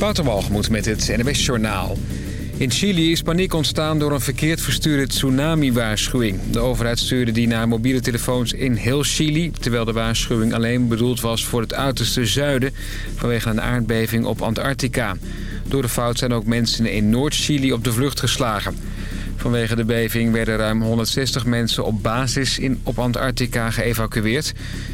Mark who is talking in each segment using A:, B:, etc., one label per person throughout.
A: Waterwalgemoed met het NWS Journaal. In Chili is paniek ontstaan door een verkeerd verstuurde tsunami-waarschuwing. De overheid stuurde die naar mobiele telefoons in heel Chili... terwijl de waarschuwing alleen bedoeld was voor het uiterste zuiden... vanwege een aardbeving op Antarctica. Door de fout zijn ook mensen in Noord-Chili op de vlucht geslagen. Vanwege de beving werden ruim 160 mensen op basis in, op Antarctica geëvacueerd.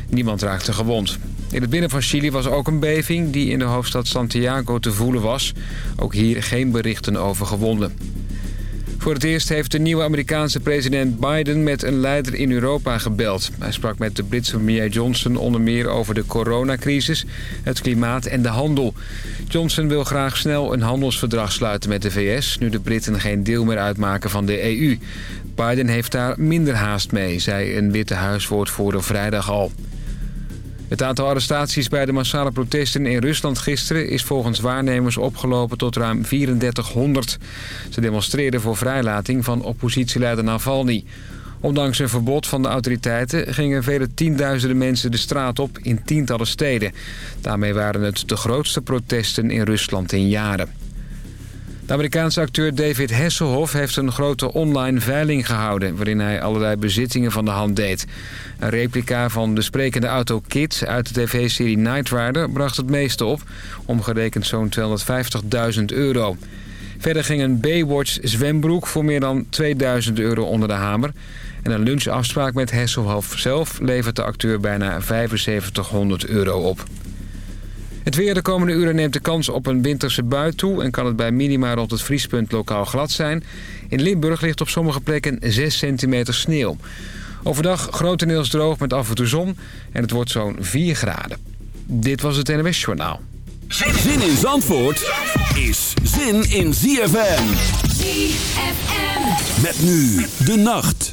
A: Niemand raakte gewond. In het binnen van Chili was ook een beving die in de hoofdstad Santiago te voelen was. Ook hier geen berichten over gewonden. Voor het eerst heeft de nieuwe Amerikaanse president Biden met een leider in Europa gebeld. Hij sprak met de Britse premier Johnson onder meer over de coronacrisis, het klimaat en de handel. Johnson wil graag snel een handelsverdrag sluiten met de VS... nu de Britten geen deel meer uitmaken van de EU. Biden heeft daar minder haast mee, zei een Witte Huiswoordvoerder vrijdag al. Het aantal arrestaties bij de massale protesten in Rusland gisteren... is volgens waarnemers opgelopen tot ruim 3400. Ze demonstreerden voor vrijlating van oppositieleider Navalny. Ondanks een verbod van de autoriteiten gingen vele tienduizenden mensen de straat op in tientallen steden. Daarmee waren het de grootste protesten in Rusland in jaren. De Amerikaanse acteur David Hasselhoff heeft een grote online veiling gehouden... waarin hij allerlei bezittingen van de hand deed. Een replica van de sprekende auto Kit uit de tv-serie Night Rider bracht het meeste op... omgerekend zo'n 250.000 euro. Verder ging een Baywatch zwembroek voor meer dan 2000 euro onder de hamer. En een lunchafspraak met Hasselhoff zelf levert de acteur bijna 7500 euro op. Het weer de komende uren neemt de kans op een winterse bui toe... en kan het bij minima rond het vriespunt lokaal glad zijn. In Limburg ligt op sommige plekken 6 centimeter sneeuw. Overdag grotendeels droog met af en toe zon en het wordt zo'n 4 graden. Dit was het NWS Journaal.
B: Zin in Zandvoort is zin in ZFM.
C: ZFM.
B: Met nu de nacht.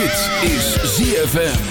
B: Dit is ZFM.